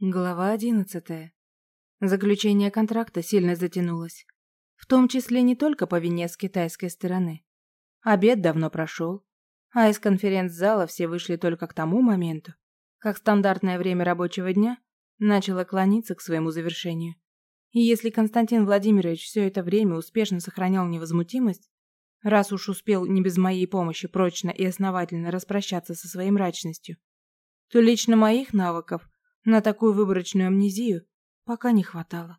Глава одиннадцатая. Заключение контракта сильно затянулось. В том числе не только по вине с китайской стороны. Обед давно прошел, а из конференц-зала все вышли только к тому моменту, как стандартное время рабочего дня начало клониться к своему завершению. И если Константин Владимирович все это время успешно сохранял невозмутимость, раз уж успел не без моей помощи прочно и основательно распрощаться со своей мрачностью, то лично моих навыков – на такую выборочную амнезию пока не хватало.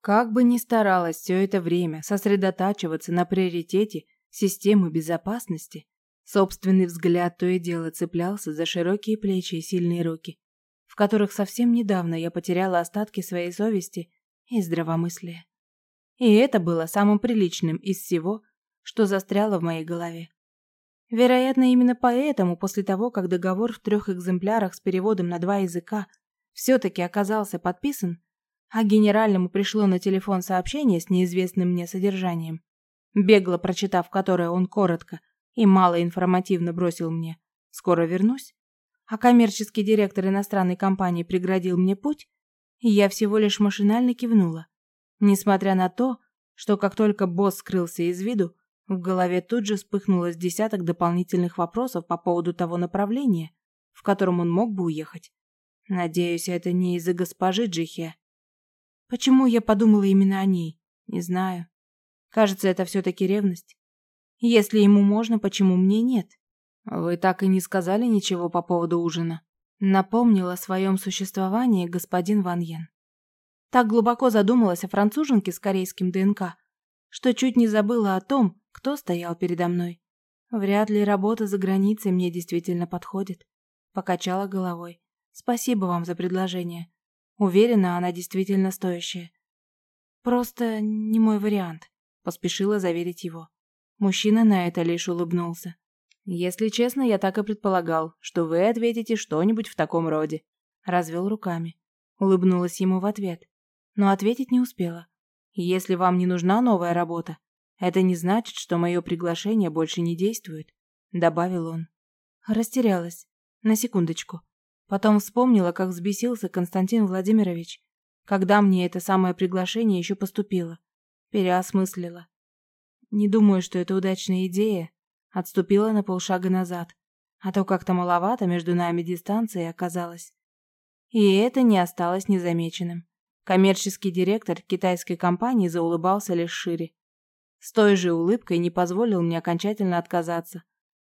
Как бы ни старалась все это время сосредотачиваться на приоритете системы безопасности, собственный взгляд то и дело цеплялся за широкие плечи и сильные руки, в которых совсем недавно я потеряла остатки своей совести и здравомыслия. И это было самым приличным из всего, что застряло в моей голове. Вероятно, именно поэтому после того, как договор в трех экземплярах с переводом на два языка все-таки оказался подписан, а генеральному пришло на телефон сообщение с неизвестным мне содержанием, бегло прочитав которое он коротко и мало информативно бросил мне «Скоро вернусь», а коммерческий директор иностранной компании преградил мне путь, и я всего лишь машинально кивнула. Несмотря на то, что как только босс скрылся из виду, в голове тут же вспыхнулось десяток дополнительных вопросов по поводу того направления, в котором он мог бы уехать. Надеюсь, это не из-за госпожи Джихе. Почему я подумала именно о ней? Не знаю. Кажется, это все-таки ревность. Если ему можно, почему мне нет? Вы так и не сказали ничего по поводу ужина. Напомнил о своем существовании господин Ван Йен. Так глубоко задумалась о француженке с корейским ДНК, что чуть не забыла о том, кто стоял передо мной. Вряд ли работа за границей мне действительно подходит. Покачала головой. Спасибо вам за предложение. Уверена, она действительно стоящая. Просто не мой вариант, поспешила заверить его. Мужчина на это лишь улыбнулся. Если честно, я так и предполагал, что вы ответите что-нибудь в таком роде. Развел руками. Улыбнулась ему в ответ, но ответить не успела. Если вам не нужна новая работа, это не значит, что мое приглашение больше не действует, добавил он. Растерялась. На секундочку. Потом вспомнила, как взбесился Константин Владимирович, когда мне это самое приглашение еще поступило. Переосмыслила. Не думаю, что это удачная идея. Отступила на полшага назад. А то как-то маловато между нами дистанции оказалось. И это не осталось незамеченным. Коммерческий директор китайской компании заулыбался лишь шире. С той же улыбкой не позволил мне окончательно отказаться.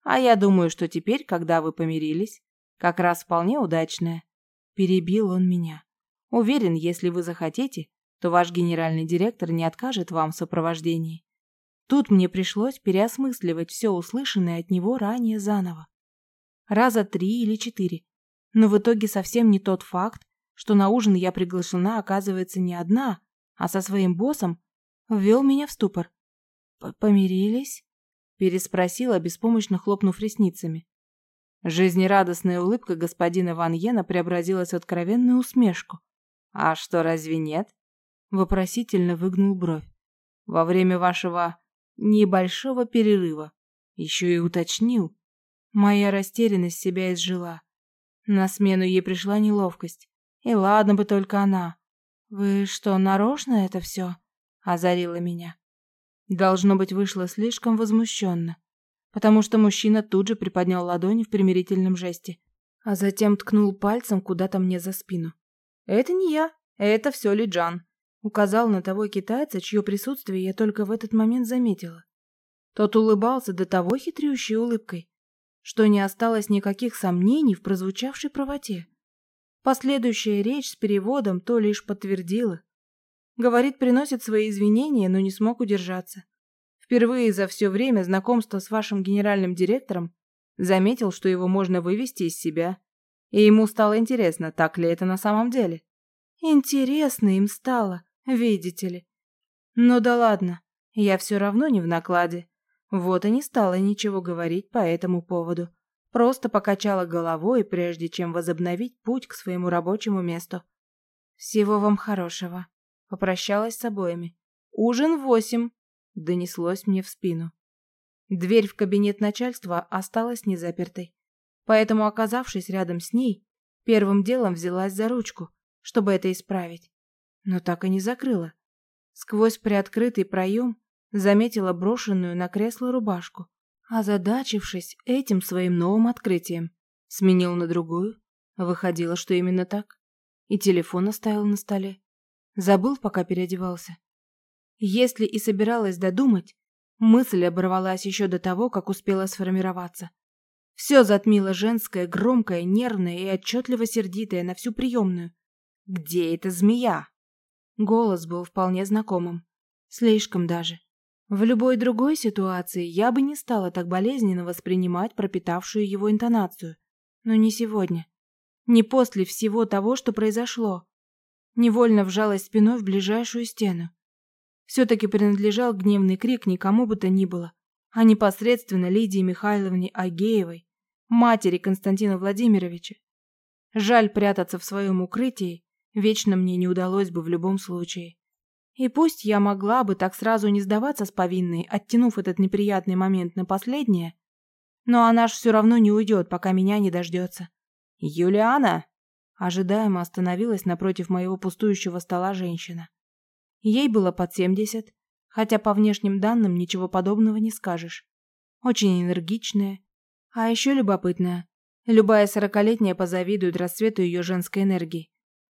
А я думаю, что теперь, когда вы помирились, как раз вполне удачная. Перебил он меня. Уверен, если вы захотите, то ваш генеральный директор не откажет вам в сопровождении. Тут мне пришлось переосмысливать все услышанное от него ранее заново. Раза три или четыре. Но в итоге совсем не тот факт, что на ужин я приглашена, оказывается, не одна, а со своим боссом, ввел меня в ступор. «Помирились?» – переспросила, беспомощно хлопнув ресницами. Жизнерадостная улыбка господина Ван Йена преобразилась в откровенную усмешку. «А что, разве нет?» Вопросительно выгнул бровь. «Во время вашего небольшого перерыва еще и уточнил. Моя растерянность себя изжила. На смену ей пришла неловкость. И ладно бы только она. «Вы что, нарочно это все?» – озарила меня. Должно быть, вышло слишком возмущенно потому что мужчина тут же приподнял ладони в примирительном жесте, а затем ткнул пальцем куда-то мне за спину. «Это не я, это все Ли Джан», указал на того китайца, чье присутствие я только в этот момент заметила. Тот улыбался до того хитрющей улыбкой, что не осталось никаких сомнений в прозвучавшей правоте. Последующая речь с переводом то лишь подтвердила. Говорит, приносит свои извинения, но не смог удержаться. Впервые за все время знакомства с вашим генеральным директором заметил, что его можно вывести из себя. И ему стало интересно, так ли это на самом деле. Интересно им стало, видите ли. Ну да ладно, я все равно не в накладе. Вот и не стала ничего говорить по этому поводу. Просто покачала головой, прежде чем возобновить путь к своему рабочему месту. «Всего вам хорошего», — попрощалась с обоими. «Ужин восемь» донеслось мне в спину. Дверь в кабинет начальства осталась незапертой. Поэтому, оказавшись рядом с ней, первым делом взялась за ручку, чтобы это исправить. Но так и не закрыла. Сквозь приоткрытый проем заметила брошенную на кресло рубашку. Озадачившись этим своим новым открытием, сменил на другую. Выходило, что именно так. И телефон оставил на столе. Забыл, пока переодевался. Если и собиралась додумать, мысль оборвалась еще до того, как успела сформироваться. Все затмило женское, громкое, нервное и отчетливо сердитое на всю приемную. «Где эта змея?» Голос был вполне знакомым. Слишком даже. В любой другой ситуации я бы не стала так болезненно воспринимать пропитавшую его интонацию. Но не сегодня. Не после всего того, что произошло. Невольно вжалась спиной в ближайшую стену. Все-таки принадлежал гневный крик никому бы то ни было, а непосредственно Лидии Михайловне Агеевой, матери Константина Владимировича. Жаль прятаться в своем укрытии, вечно мне не удалось бы в любом случае. И пусть я могла бы так сразу не сдаваться с повинной, оттянув этот неприятный момент на последнее, но она ж все равно не уйдет, пока меня не дождется. «Юлиана!» Ожидаемо остановилась напротив моего пустующего стола женщина. Ей было под семьдесят, хотя по внешним данным ничего подобного не скажешь. Очень энергичная, а еще любопытная. Любая сорокалетняя позавидует расцвету ее женской энергии.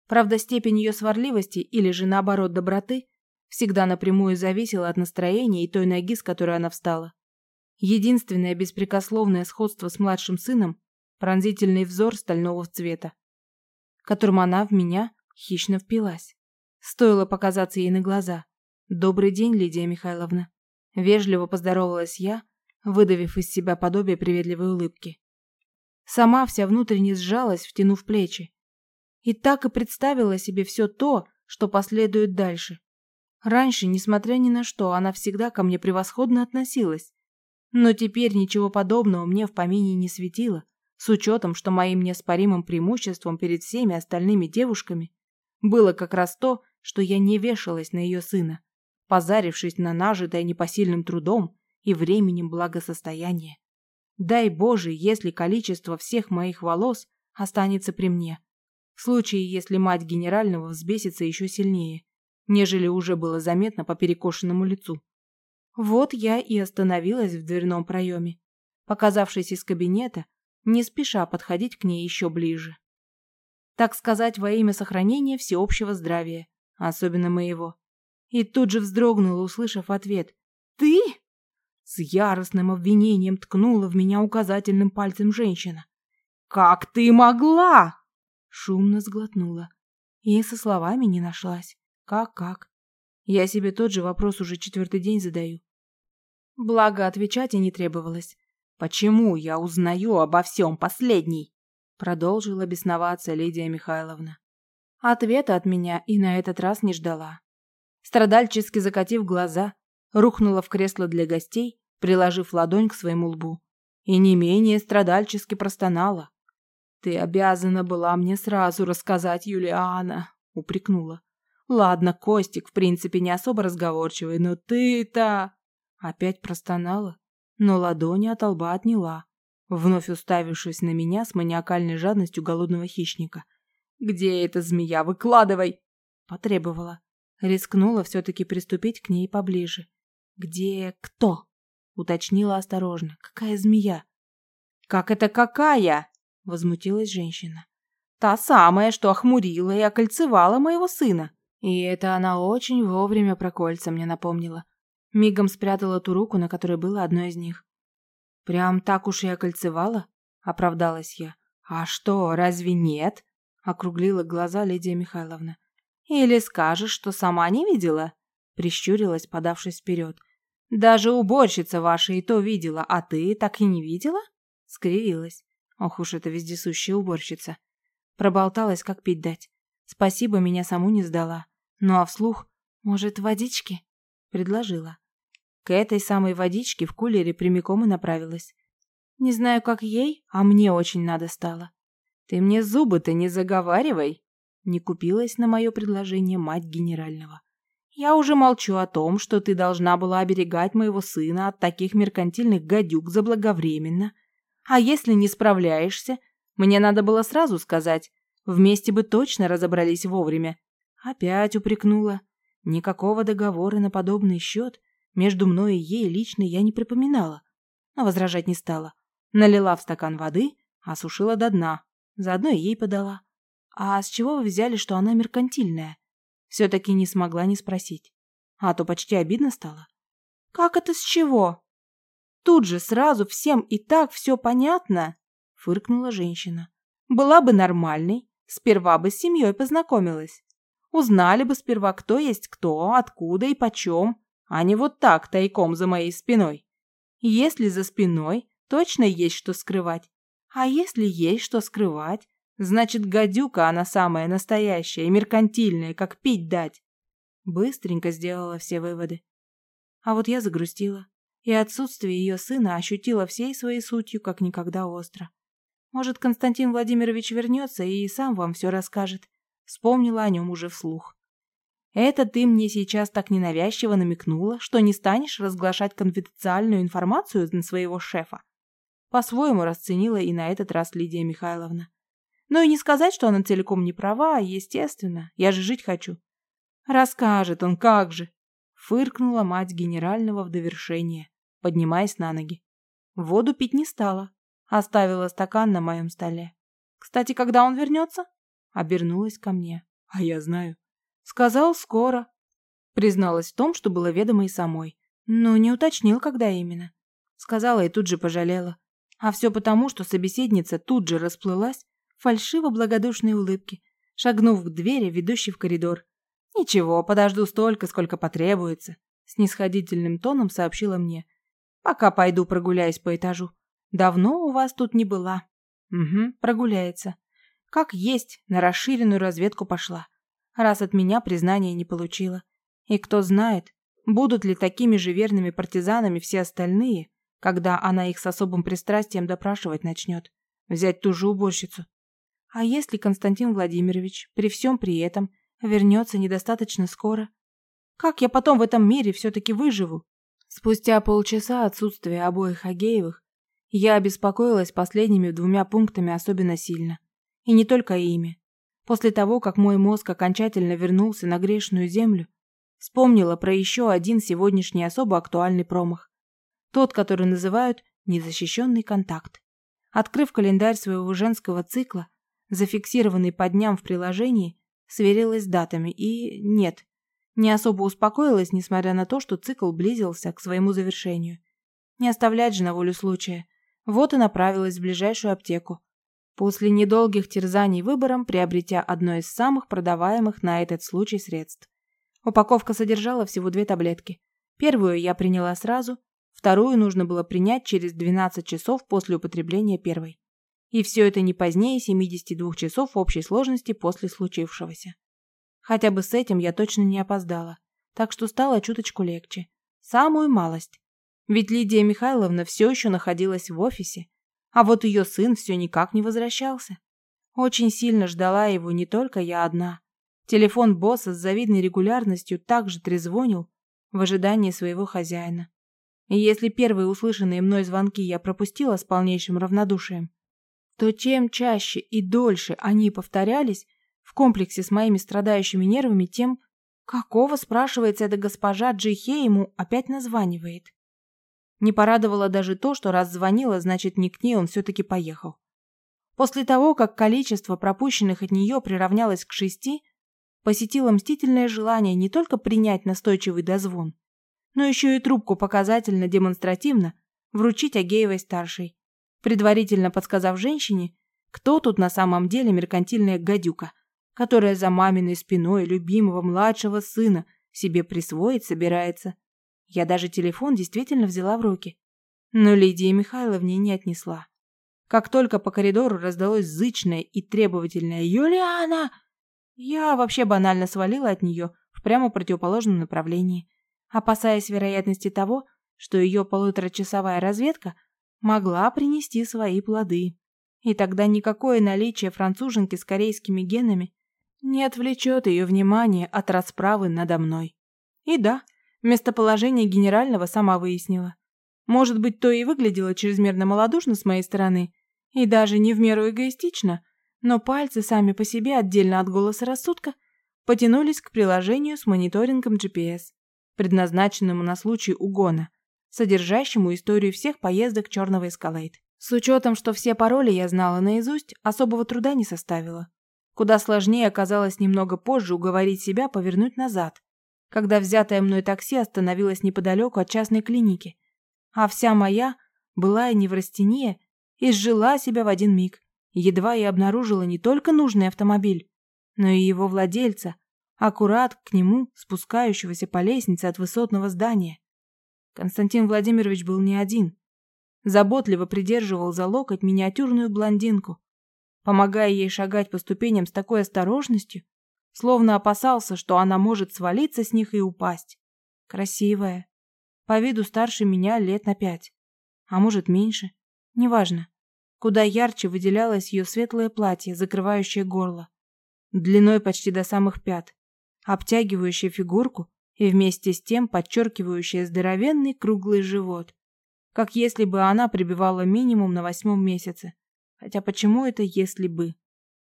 Правда, степень ее сварливости или же наоборот доброты всегда напрямую зависела от настроения и той ноги, с которой она встала. Единственное беспрекословное сходство с младшим сыном – пронзительный взор стального цвета, которым она в меня хищно впилась. Стоило показаться ей на глаза. «Добрый день, Лидия Михайловна». Вежливо поздоровалась я, выдавив из себя подобие приветливой улыбки. Сама вся внутренне сжалась, втянув плечи. И так и представила себе все то, что последует дальше. Раньше, несмотря ни на что, она всегда ко мне превосходно относилась. Но теперь ничего подобного мне в помине не светило, с учетом, что моим неоспоримым преимуществом перед всеми остальными девушками было как раз то, что я не вешалась на ее сына, позарившись на нажитое непосильным трудом и временем благосостояние. Дай Боже, если количество всех моих волос останется при мне, в случае, если мать генерального взбесится еще сильнее, нежели уже было заметно по перекошенному лицу. Вот я и остановилась в дверном проеме, показавшись из кабинета, не спеша подходить к ней еще ближе. Так сказать, во имя сохранения всеобщего здравия, особенно моего. И тут же вздрогнула, услышав ответ. «Ты?» С яростным обвинением ткнула в меня указательным пальцем женщина. «Как ты могла?» Шумно сглотнула. И со словами не нашлась. Как-как? Я себе тот же вопрос уже четвертый день задаю. Благо, отвечать и не требовалось. «Почему я узнаю обо всем последний?» Продолжила бесноваться Лидия Михайловна. Ответа от меня и на этот раз не ждала. Страдальчески закатив глаза, рухнула в кресло для гостей приложив ладонь к своему лбу. И не менее страдальчески простонала. «Ты обязана была мне сразу рассказать, Юлиана», — упрекнула. «Ладно, Костик, в принципе, не особо разговорчивый, но ты-то...» Опять простонала, но ладони от лба отняла, вновь уставившись на меня с маниакальной жадностью голодного хищника. «Где эта змея? Выкладывай!» Потребовала. Рискнула все-таки приступить к ней поближе. «Где кто?» Уточнила осторожно. Какая змея? Как это какая? Возмутилась женщина. Та самая, что охмурила и окольцевала моего сына. И это она очень вовремя про кольца мне напомнила. Мигом спрятала ту руку, на которой было одно из них. «Прям так уж и окольцевала?» — оправдалась я. «А что, разве нет?» — округлила глаза Лидия Михайловна. «Или скажешь, что сама не видела?» — прищурилась, подавшись вперед. Даже уборщица ваша и то видела, а ты так и не видела? Скривилась. Ох уж эта вездесущая уборщица. Проболталась, как пить дать. Спасибо, меня саму не сдала. Ну а вслух, может, водички? Предложила. К этой самой водичке в кулере прямиком и направилась. Не знаю, как ей, а мне очень надо стало. Ты мне зубы-то не заговаривай. Не купилась на мое предложение мать генерального. Я уже молчу о том, что ты должна была оберегать моего сына от таких меркантильных гадюк заблаговременно. А если не справляешься, мне надо было сразу сказать, Вместе бы точно разобрались вовремя. Опять упрекнула. Никакого договора на подобный счет между мной и ей лично я не припоминала. Но возражать не стала. Налила в стакан воды, осушила до дна. Заодно и ей подала. «А с чего вы взяли, что она меркантильная?» Все-таки не смогла не спросить. А то почти обидно стало. «Как это с чего?» «Тут же сразу всем и так все понятно», — фыркнула женщина. «Была бы нормальной, сперва бы с семьей познакомилась. Узнали бы сперва, кто есть кто, откуда и почем, а не вот так, тайком за моей спиной. Если за спиной, точно есть что скрывать. А если есть что скрывать, значит, гадюка она самая настоящая и меркантильная, как пить дать. Быстренько сделала все выводы. А вот я загрустила, и отсутствие ее сына ощутила всей своей сутью, как никогда остро. Может, Константин Владимирович вернется и сам вам все расскажет. Вспомнила о нем уже вслух. Это ты мне сейчас так ненавязчиво намекнула, что не станешь разглашать конфиденциальную информацию на своего шефа. По-своему расценила и на этот раз Лидия Михайловна. Но и не сказать, что она целиком не права, естественно. Я же жить хочу. Расскажет он, как же. Фыркнула мать генерального в довершение, поднимаясь на ноги. Воду пить не стала. Оставила стакан на моем столе. Кстати, когда он вернется? Обернулась ко мне. А я знаю. Сказал скоро. Призналась в том, что было ведомо и самой. Но не уточнил, когда именно. Сказала и тут же пожалела. А все потому, что собеседница тут же расплылась в фальшиво-благодушной улыбке, шагнув к двери, ведущей в коридор. «Ничего, подожду столько, сколько потребуется», — снисходительным тоном сообщила мне. «Пока пойду прогуляюсь по этажу. Давно у вас тут не была». «Угу, прогуляется. Как есть, на расширенную разведку пошла раз от меня признания не получила. И кто знает, будут ли такими же верными партизанами все остальные, когда она их с особым пристрастием допрашивать начнет. Взять ту же уборщицу. А если Константин Владимирович при всем при этом вернется недостаточно скоро? Как я потом в этом мире все-таки выживу? Спустя полчаса отсутствия обоих Агеевых я обеспокоилась последними двумя пунктами особенно сильно. И не только ими. После того, как мой мозг окончательно вернулся на грешную землю, вспомнила про еще один сегодняшний особо актуальный промах. Тот, который называют «незащищенный контакт». Открыв календарь своего женского цикла, зафиксированный по дням в приложении, сверилась с датами и... нет, не особо успокоилась, несмотря на то, что цикл близился к своему завершению. Не оставлять же на волю случая. Вот и направилась в ближайшую аптеку, После недолгих терзаний выбором, приобретя одно из самых продаваемых на этот случай средств. Упаковка содержала всего две таблетки. Первую я приняла сразу, вторую нужно было принять через 12 часов после употребления первой. И все это не позднее 72 часов общей сложности после случившегося. Хотя бы с этим я точно не опоздала, так что стало чуточку легче. Самую малость. Ведь Лидия Михайловна все еще находилась в офисе, а вот ее сын все никак не возвращался. Очень сильно ждала его не только я одна. Телефон босса с завидной регулярностью также трезвонил в ожидании своего хозяина. Если первые услышанные мной звонки я пропустила с полнейшим равнодушием, то чем чаще и дольше они повторялись в комплексе с моими страдающими нервами, тем какого, спрашивается, эта госпожа Джихе ему опять названивает. Не порадовало даже то, что раз звонила, значит, не к ней он все-таки поехал. После того, как количество пропущенных от нее приравнялось к шести, посетило мстительное желание не только принять настойчивый дозвон, но еще и трубку показательно-демонстративно вручить Агеевой-старшей, предварительно подсказав женщине, кто тут на самом деле меркантильная гадюка, которая за маминой спиной любимого младшего сына себе присвоить собирается. Я даже телефон действительно взяла в руки. Но Лидии Михайловне не отнесла. Как только по коридору раздалось зычное и требовательное «Юлиана!», я вообще банально свалила от нее в прямо противоположном направлении, опасаясь вероятности того, что ее полуторачасовая разведка могла принести свои плоды. И тогда никакое наличие француженки с корейскими генами не отвлечет ее внимание от расправы надо мной. И да, Местоположение генерального сама выяснила. Может быть, то и выглядело чрезмерно малодушно с моей стороны, и даже не в меру эгоистично, Но пальцы сами по себе, отдельно от голоса рассудка, потянулись к приложению с мониторингом GPS, предназначенному на случай угона, содержащему историю всех поездок черного эскалейт. С учетом, что все пароли я знала наизусть, особого труда не составило. Куда сложнее оказалось немного позже уговорить себя повернуть назад, когда взятое мной такси остановилось неподалеку от частной клиники, а вся моя была и неврастения и сжила себя в один миг. Едва я обнаружила не только нужный автомобиль, но и его владельца, аккурат к нему спускающегося по лестнице от высотного здания. Константин Владимирович был не один. Заботливо придерживал за локоть миниатюрную блондинку, помогая ей шагать по ступеням с такой осторожностью, словно опасался, что она может свалиться с них и упасть. Красивая. По виду старше меня лет на пять. А может, меньше. Неважно. Куда ярче выделялось ее светлое платье, закрывающее горло. Длиной почти до самых пят. Обтягивающее фигурку и вместе с тем подчеркивающее здоровенный круглый живот. Как если бы она прибивала минимум на восьмом месяце. Хотя почему это «если бы»?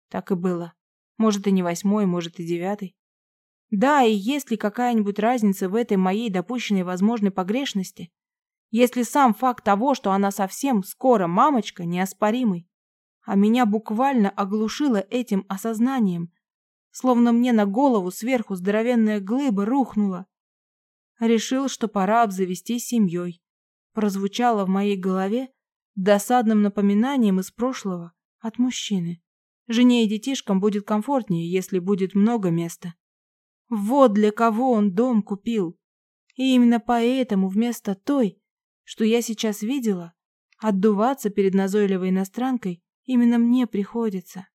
Так и было. Может, и не восьмой, может, и девятый. Да, и есть ли какая-нибудь разница в этой моей допущенной возможной погрешности? Если сам факт того, что она совсем скоро мамочка, неоспоримый. А меня буквально оглушило этим осознанием, словно мне на голову сверху здоровенная глыба рухнула. Решил, что пора обзавестись семьей. Прозвучало в моей голове досадным напоминанием из прошлого от мужчины. Жене и детишкам будет комфортнее, если будет много места. Вот для кого он дом купил. И именно поэтому вместо той, что я сейчас видела, отдуваться перед назойливой иностранкой именно мне приходится.